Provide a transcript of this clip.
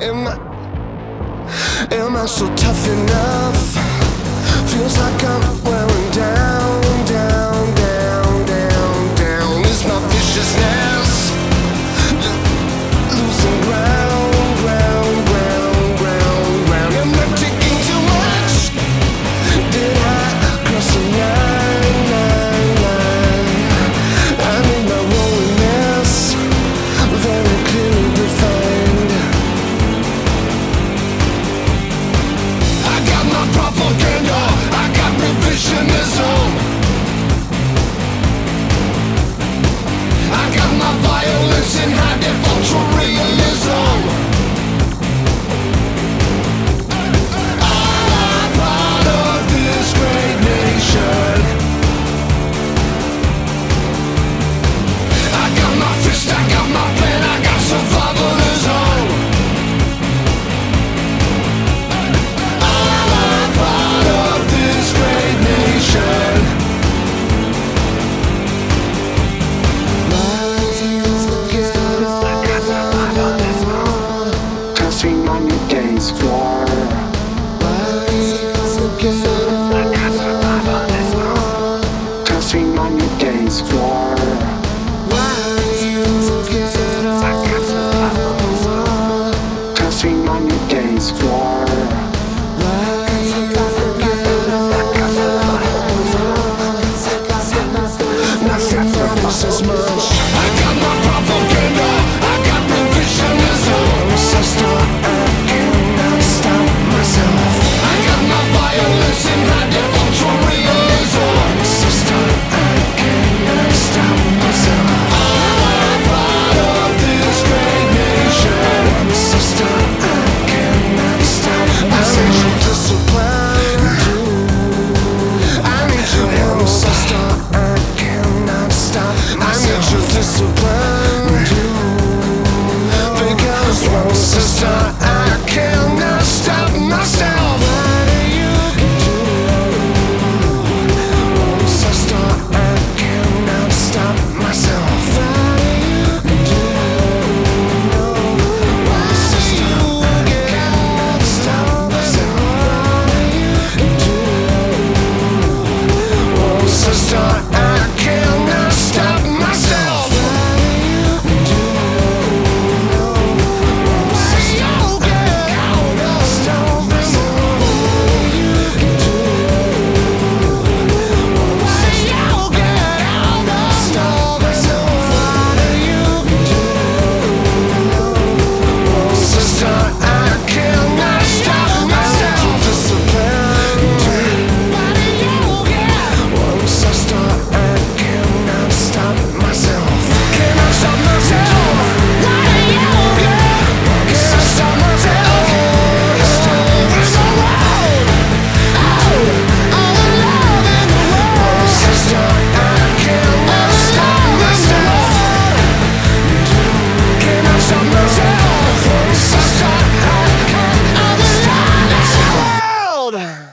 Am I, am I so tough enough? Feels like I'm wearing down.